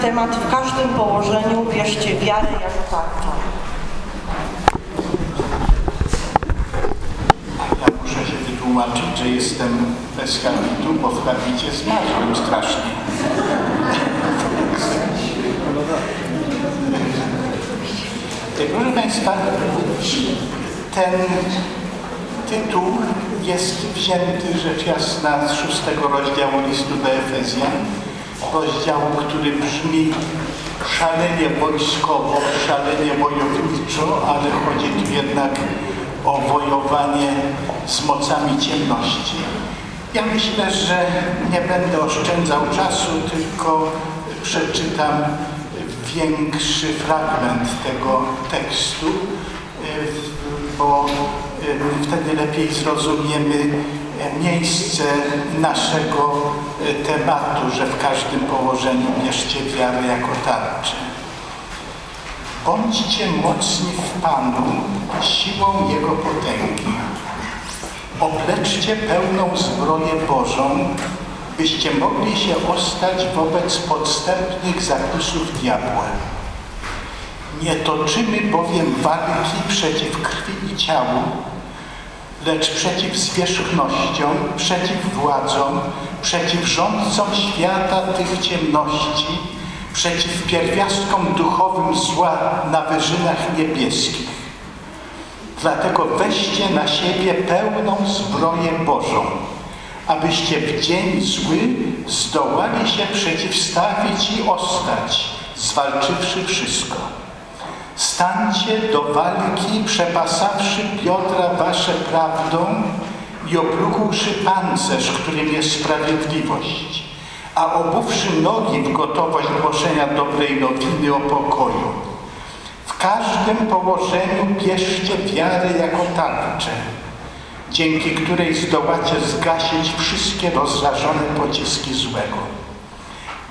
temat w każdym położeniu bierzcie wiarę jako tarczę. Ja muszę się wytłumaczyć, że jestem bez habitu, bo w habicie zmarzłem strasznie. Proszę Państwa, ten tytuł jest wzięty rzecz jasna z szóstego rozdziału listu do Efezjan, rozdziału, który brzmi szalenie wojskowo, szalenie wojowniczo, ale chodzi tu jednak o wojowanie z mocami ciemności. Ja myślę, że nie będę oszczędzał czasu, tylko przeczytam większy fragment tego tekstu, bo wtedy lepiej zrozumiemy miejsce naszego tematu, że w każdym położeniu bierzcie wiarę jako tarczę. Bądźcie mocni w Panu siłą Jego potęgi. Obleczcie pełną zbroję Bożą, byście mogli się ostać wobec podstępnych zakusów diabła. Nie toczymy bowiem walki przeciw krwi i ciału, lecz przeciw zwierzchnościom, przeciw władzom, przeciw rządcom świata tych ciemności, przeciw pierwiastkom duchowym zła na wyżynach niebieskich. Dlatego weźcie na siebie pełną zbroję Bożą, abyście w dzień zły zdołali się przeciwstawić i ostać, zwalczywszy wszystko. Stańcie do walki, przepasawszy biodra wasze prawdą i oblukłszy pancerz, którym jest sprawiedliwość, a obuwszy nogi w gotowość głoszenia dobrej nowiny o pokoju. W każdym położeniu bierzcie wiarę jako tarczę, dzięki której zdołacie zgasić wszystkie rozrażone pociski złego.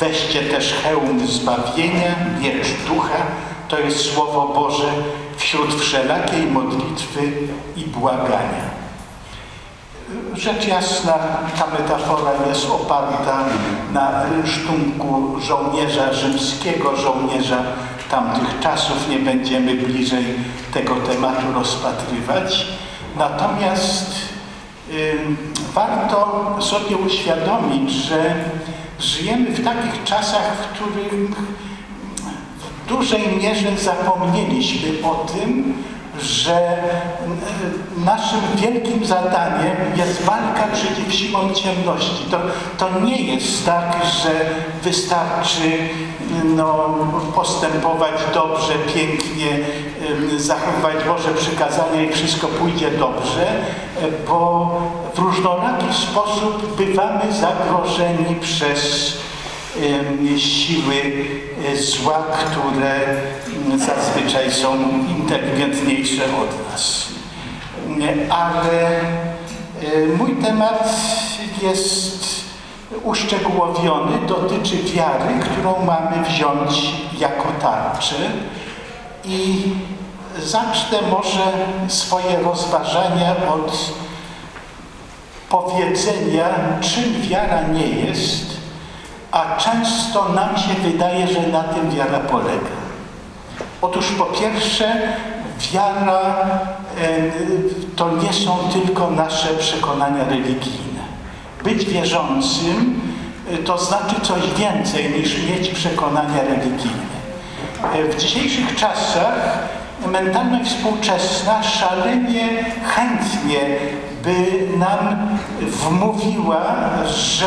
Weźcie też hełm zbawienia, miecz ducha, to jest Słowo Boże wśród wszelakiej modlitwy i błagania. Rzecz jasna, ta metafora jest oparta na rynsztunku żołnierza rzymskiego, żołnierza tamtych czasów. Nie będziemy bliżej tego tematu rozpatrywać. Natomiast y, warto sobie uświadomić, że żyjemy w takich czasach, w których w dużej mierze zapomnieliśmy o tym, że naszym wielkim zadaniem jest walka przeciw siłom ciemności. To, to nie jest tak, że wystarczy no, postępować dobrze, pięknie, zachowywać Boże przykazania i wszystko pójdzie dobrze, bo w różnoraki sposób bywamy zagrożeni przez siły zła, które zazwyczaj są inteligentniejsze od nas. Ale mój temat jest uszczegółowiony, dotyczy wiary, którą mamy wziąć jako tarczę i zacznę może swoje rozważania od powiedzenia, czym wiara nie jest, a często nam się wydaje, że na tym wiara polega. Otóż po pierwsze, wiara to nie są tylko nasze przekonania religijne. Być wierzącym to znaczy coś więcej niż mieć przekonania religijne. W dzisiejszych czasach mentalność współczesna szalenie chętnie by nam wmówiła, że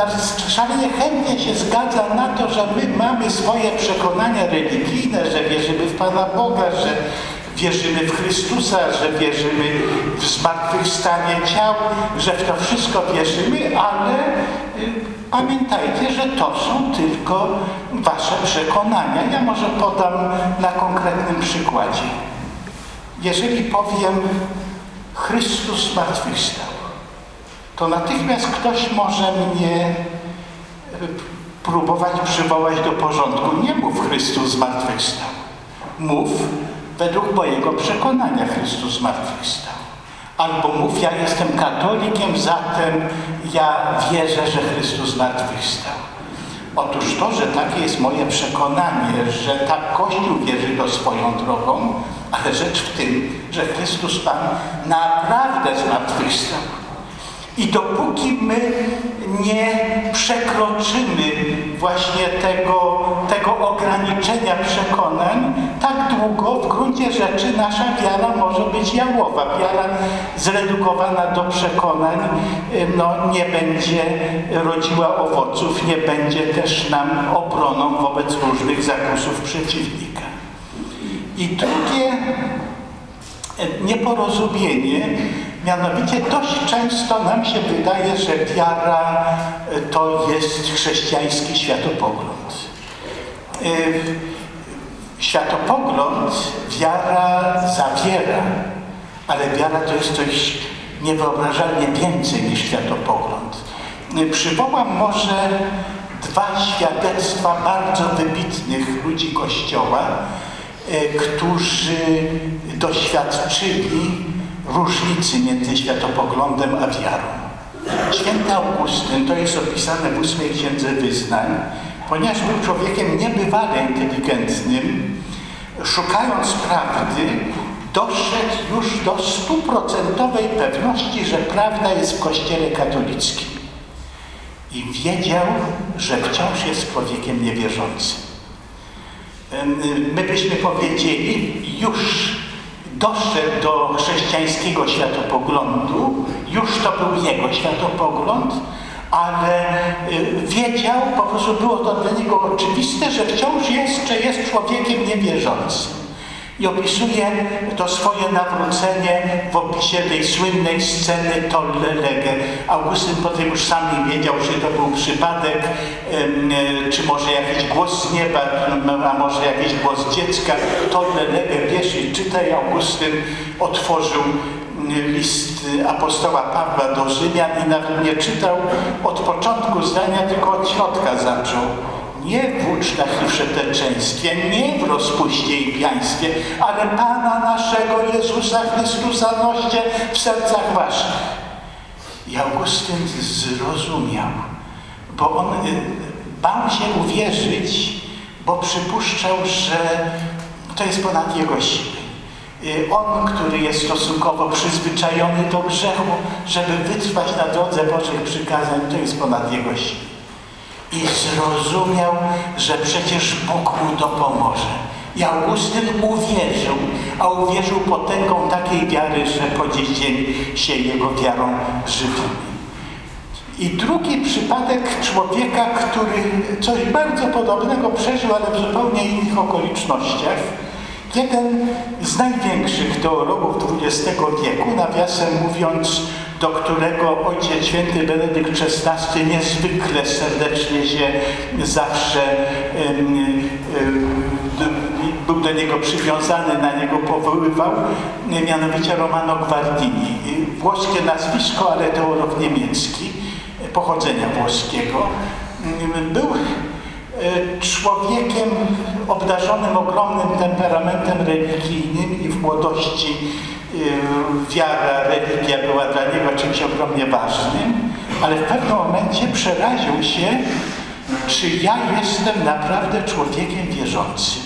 e, szalenie chętnie się zgadza na to, że my mamy swoje przekonania religijne, że wierzymy w Pana Boga, że wierzymy w Chrystusa, że wierzymy w zmartwychwstanie ciał, że w to wszystko wierzymy, ale pamiętajcie, że to są tylko wasze przekonania. Ja może podam na konkretnym przykładzie. Jeżeli powiem Chrystus zmartwychwstał, to natychmiast ktoś może mnie e, próbować przywołać do porządku. Nie mów Chrystus zmartwychwstał. Mów według mojego przekonania Chrystus zmartwychwstał. Albo mów, ja jestem katolikiem, zatem ja wierzę, że Chrystus zmartwychwstał. Otóż to, że takie jest moje przekonanie, że tak Kościół wierzy to swoją drogą, ale rzecz w tym, że Chrystus Pan naprawdę zmartwychwstał. I dopóki my nie przekroczymy właśnie tego, tego ograniczenia przekonań, tak długo w gruncie rzeczy nasza wiara może być jałowa. Wiara zredukowana do przekonań no, nie będzie rodziła owoców, nie będzie też nam obroną wobec różnych zakusów przeciwnika. I drugie nieporozumienie Mianowicie dość często nam się wydaje, że wiara e, to jest chrześcijański światopogląd. E, światopogląd wiara zawiera, ale wiara to jest coś niewyobrażalnie więcej niż światopogląd. E, przywołam może dwa świadectwa bardzo wybitnych ludzi Kościoła, którzy doświadczyli różnicy między światopoglądem a wiarą. Święty Augustyn, to jest opisane w ósmej księdze wyznań, ponieważ był człowiekiem niebywale inteligentnym, szukając prawdy, doszedł już do stuprocentowej pewności, że prawda jest w Kościele katolickim. I wiedział, że wciąż jest człowiekiem niewierzącym. My byśmy powiedzieli, już doszedł do chrześcijańskiego światopoglądu, już to był jego światopogląd, ale y, wiedział, po prostu było to dla niego oczywiste, że wciąż jeszcze jest człowiekiem niewierzącym i opisuje to swoje nawrócenie w opisie tej słynnej sceny Tolle Lege. Augustyn potem już sam nie wiedział, czy to był przypadek, e, czy może jakiś głos z nieba, a może jakiś głos dziecka. Tolle Lege, bierz i czytaj. Augustyn otworzył list apostoła Pawła do Rzymian i nawet nie czytał od początku zdania, tylko od środka zaczął nie w ucztach i nie w rozpuście i pijaństwie, ale Pana naszego Jezusa Chrystusa noście w sercach waszych. I Augustyn zrozumiał, bo on y, bał się uwierzyć, bo przypuszczał, że to jest ponad jego siły. Y, on, który jest stosunkowo przyzwyczajony do grzechu, żeby wytrwać na drodze Bożych przykazań, to jest ponad jego siły i zrozumiał, że przecież Bóg mu pomoże. I Augustyn uwierzył, a uwierzył potęgą takiej wiary, że po dziś dzień się jego wiarą żywimy. I drugi przypadek człowieka, który coś bardzo podobnego przeżył, ale w zupełnie innych okolicznościach. Jeden z największych teologów XX wieku, nawiasem mówiąc, do którego Ojciec Święty Benedykt XVI niezwykle serdecznie się zawsze był do niego przywiązany, na niego powoływał, mianowicie Romano Guardini. Włoskie nazwisko, ale teolog niemiecki, pochodzenia włoskiego. Był e, człowiekiem obdarzonym ogromnym temperamentem religijnym i w młodości wiara, religia była dla niego czymś ogromnie ważnym, ale w pewnym momencie przeraził się, czy ja jestem naprawdę człowiekiem wierzącym.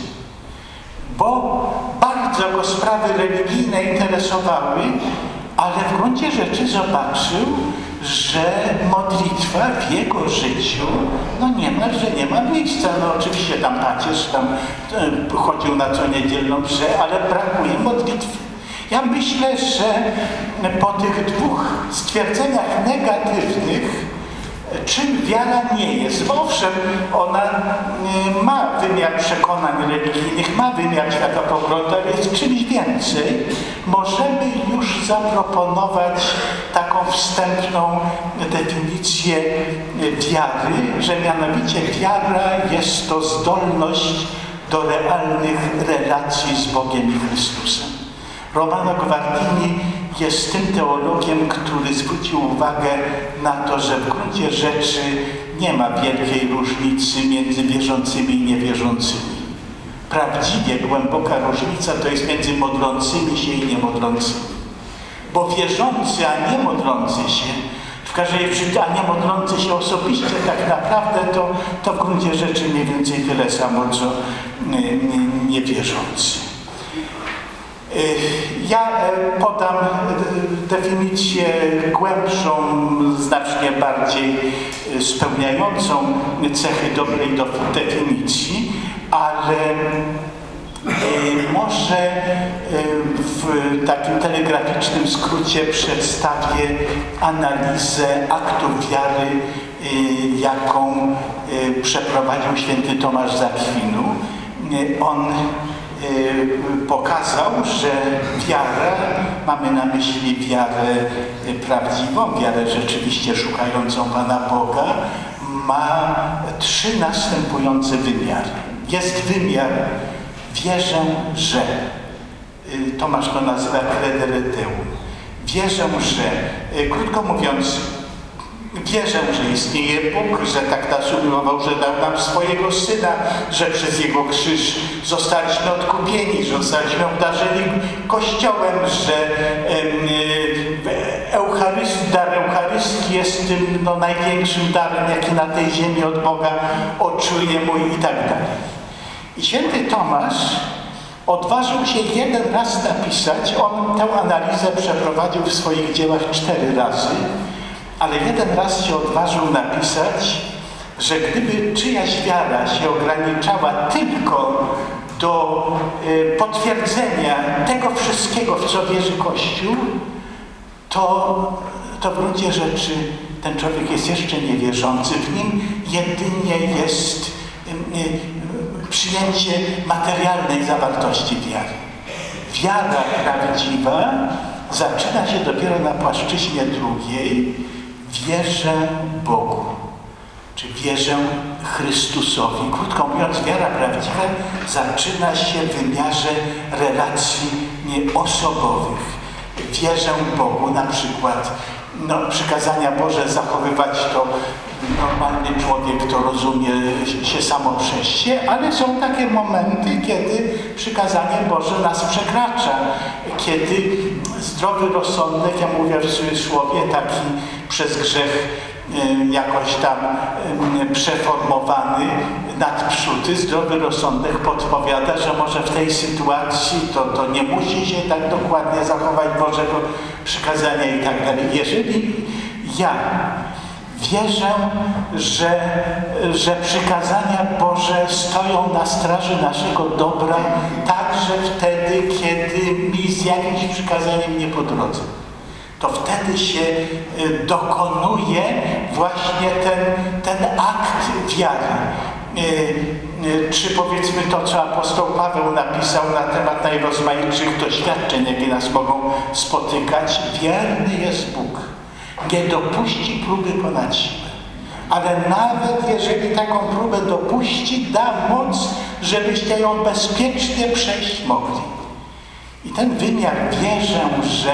Bo bardzo go sprawy religijne interesowały, ale w gruncie rzeczy zobaczył, że modlitwa w jego życiu no niemalże nie ma miejsca. No oczywiście tam pacierz tam e, chodził na co niedzielną mszę, ale brakuje modlitwy. Ja myślę, że po tych dwóch stwierdzeniach negatywnych, czym wiara nie jest. Owszem, ona y, ma wymiar przekonań religijnych, ma wymiar światopoglądu, ale jest czymś więcej. Możemy już zaproponować taką wstępną definicję wiary, że mianowicie wiara jest to zdolność do realnych relacji z Bogiem i Chrystusem. Romano Guardini jest tym teologiem, który zwrócił uwagę na to, że w gruncie rzeczy nie ma wielkiej różnicy między wierzącymi i niewierzącymi. Prawdziwie głęboka różnica to jest między modlącymi się i niemodlącymi. Bo wierzący, a nie modlący się w każdej chwili, a nie modlący się osobiście tak naprawdę, to, to w gruncie rzeczy mniej więcej tyle samo, co niewierzący. Nie, nie ja podam definicję głębszą, znacznie bardziej spełniającą cechy dobrej definicji, ale może w takim telegraficznym skrócie przedstawię analizę aktu wiary, jaką przeprowadził święty Tomasz Zakwinu. On pokazał, że wiara, mamy na myśli wiarę prawdziwą, wiarę rzeczywiście szukającą Pana Boga, ma trzy następujące wymiary. Jest wymiar wierzę, że Tomasz to nazywa credereteum. Wierzę, że, krótko mówiąc, wierzę, że istnieje Bóg, że tak nas umiłował, że dał nam swojego Syna, że przez Jego krzyż zostaliśmy odkupieni, że zostaliśmy obdarzeni Kościołem, że Eucharyst, dar Eucharystii jest tym no, największym darem, jaki na tej ziemi od Boga oczuje mój i tak dalej. I święty Tomasz odważył się jeden raz napisać, on tę analizę przeprowadził w swoich dziełach cztery razy, ale jeden raz się odważył napisać, że gdyby czyjaś wiara się ograniczała tylko do y, potwierdzenia tego wszystkiego, w co wierzy Kościół, to, to w gruncie rzeczy ten człowiek jest jeszcze niewierzący. W nim jedynie jest y, y, przyjęcie materialnej zawartości wiary. Wiara prawdziwa zaczyna się dopiero na płaszczyźnie drugiej. Wierzę Bogu, czy wierzę Chrystusowi. Krótko mówiąc, wiara prawdziwa zaczyna się w wymiarze relacji osobowych. Wierzę Bogu, na przykład no, przykazania Boże zachowywać to normalny człowiek to rozumie się samo przez się, ale są takie momenty, kiedy przykazanie Boże nas przekracza, kiedy zdrowy rozsądek, ja mówię w cudzysłowie, taki przez grzech jakoś tam przeformowany, nadprzódy, zdrowy rozsądek podpowiada, że może w tej sytuacji to, to nie musi się tak dokładnie zachować Bożego przykazania i tak dalej. Jeżeli ja Wierzę, że, że przykazania Boże stoją na straży naszego dobra także wtedy, kiedy mi z jakimś przykazaniem nie po drodze. To wtedy się y, dokonuje właśnie ten, ten akt wiary. Y, y, czy powiedzmy to, co apostoł Paweł napisał na temat najrozmaitszych doświadczeń, jakie nas mogą spotykać. Wierny jest Bóg nie dopuści próby ponad siłę. Ale nawet jeżeli taką próbę dopuści, da moc, żebyście ją bezpiecznie przejść mogli. I ten wymiar wierzę, że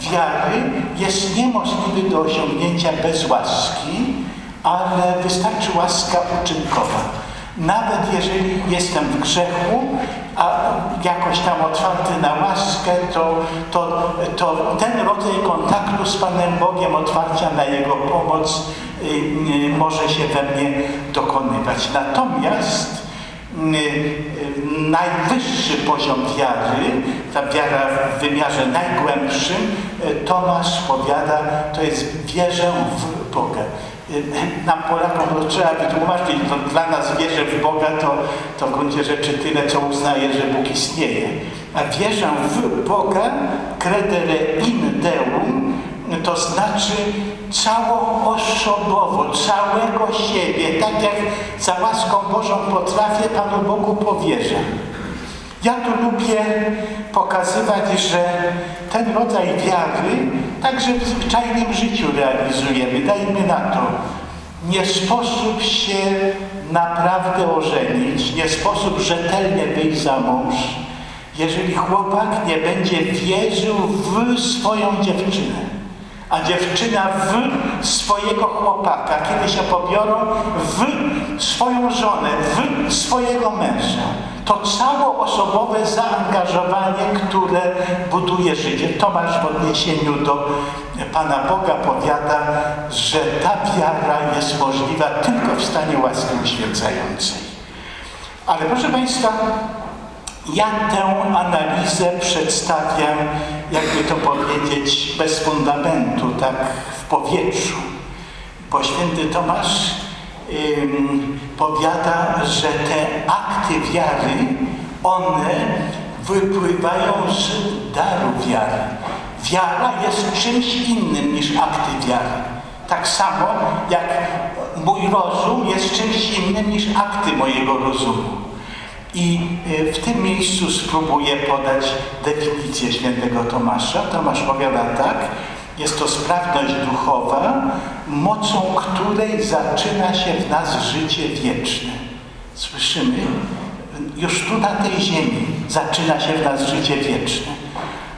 wiary jest niemożliwy do osiągnięcia bez łaski, ale wystarczy łaska uczynkowa. Nawet jeżeli jestem w grzechu, a jakoś tam otwarty na łaskę, to, to, to ten rodzaj kontaktu z Panem Bogiem, otwarcia na Jego pomoc y, y, może się we mnie dokonywać. Natomiast y, najwyższy poziom wiary, ta wiara w wymiarze najgłębszym, Tomasz powiada, to jest wierzę w Boga nam Polakom to trzeba wytłumaczyć, to dla nas wierzę w Boga, to, to w gruncie rzeczy tyle, co uznaje, że Bóg istnieje. A wierzę w Boga, credere in Deum, to znaczy całoosobowo, całego siebie, tak jak za łaską Bożą potrafię Panu Bogu powierzać. Ja tu lubię pokazywać, że ten rodzaj wiary także w zwyczajnym życiu realizujemy. Dajmy na to. Nie sposób się naprawdę ożenić, nie sposób rzetelnie wyjść za mąż, jeżeli chłopak nie będzie wierzył w swoją dziewczynę, a dziewczyna w swojego chłopaka, kiedy się pobiorą w swoją żonę, w swojego męża to całoosobowe zaangażowanie, które buduje życie. Tomasz w odniesieniu do Pana Boga powiada, że ta wiara jest możliwa tylko w stanie łaski uświęcającej. Ale proszę Państwa, ja tę analizę przedstawiam, jakby to powiedzieć, bez fundamentu, tak w powietrzu. Bo święty Tomasz powiada, że te akty wiary, one wypływają z daru wiary. Wiara jest czymś innym niż akty wiary. Tak samo jak mój rozum jest czymś innym niż akty mojego rozumu. I y, w tym miejscu spróbuję podać definicję świętego Tomasza. Tomasz powiada tak, jest to sprawność duchowa, mocą której zaczyna się w nas życie wieczne. Słyszymy? Już tu na tej ziemi zaczyna się w nas życie wieczne.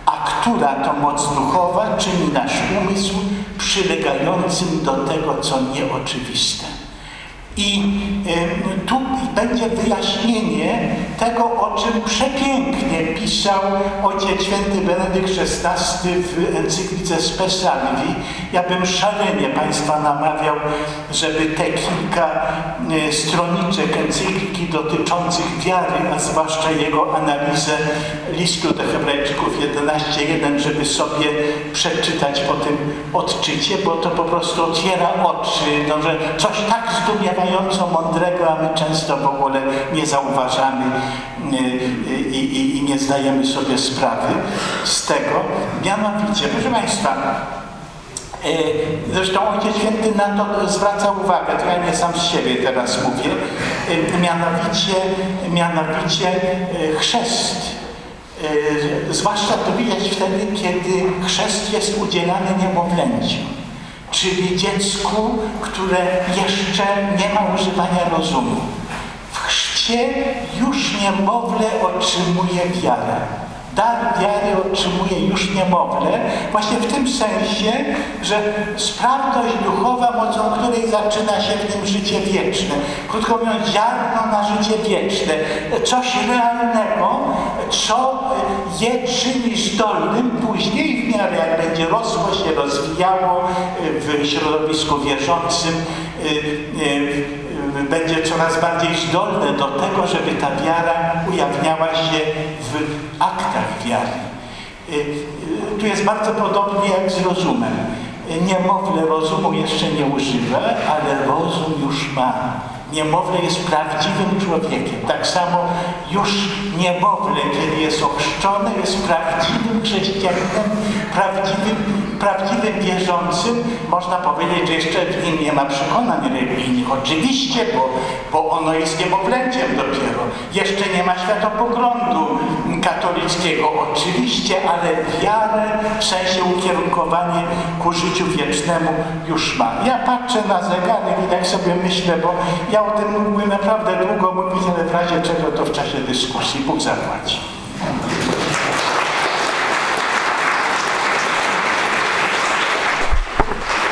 A która to moc duchowa czyni nasz umysł przylegającym do tego, co nieoczywiste. I y, tu będzie wyjaśnienie tego, o czym przepięknie pisał ojciec święty Benedykt XVI w encyklice Spes Salvi. Ja bym szalenie Państwa namawiał, żeby te kilka y, stroniczek encykliki dotyczących wiary, a zwłaszcza jego analizę listu do Hebrajczyków 11.1, żeby sobie przeczytać po tym odczycie, bo to po prostu otwiera oczy, no, że coś tak zdumiewa wymagająco mądrego, a my często w ogóle nie zauważamy i, i, i nie zdajemy sobie sprawy z tego. Mianowicie, proszę Państwa, Zresztą Ojciec Święty na to zwraca uwagę, to ja nie sam z siebie teraz mówię, mianowicie, mianowicie chrzest. Zwłaszcza to widać wtedy, kiedy chrzest jest udzielany niemowlęciu czyli dziecku, które jeszcze nie ma używania rozumu. Chrzcie już niemowlę otrzymuje wiarę. Dar wiary otrzymuje już niemowlę, właśnie w tym sensie, że sprawność duchowa, mocą której zaczyna się w tym życie wieczne. Krótko mówiąc, ziarno na życie wieczne. Coś realnego, co je czyni zdolnym później w miarę jak będzie rosło się, rozwijało w środowisku wierzącym, y, y, będzie coraz bardziej zdolne do tego, żeby ta wiara ujawniała się w aktach wiary. Y, tu jest bardzo podobnie jak z rozumem. Niemowlę rozumu jeszcze nie używa, ale rozum już ma Niemowlę jest prawdziwym człowiekiem. Tak samo już niemowlę, kiedy jest ochrzczone, jest prawdziwym chrześcijaninem, prawdziwym, prawdziwym wierzącym. Można powiedzieć, że jeszcze w nim nie ma przekonań religijnych. Oczywiście, bo, bo ono jest niemowlęciem dopiero. Jeszcze nie ma światopoglądu katolickiego. Oczywiście, ale wiarę w sensie ukierunkowanie ku życiu wiecznemu już ma. Ja patrzę na zegarek i tak sobie myślę, bo o tym mógłbym naprawdę długo mówić, ale w razie czego to w czasie dyskusji. Bóg zapłaci.